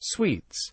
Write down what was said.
Sweets.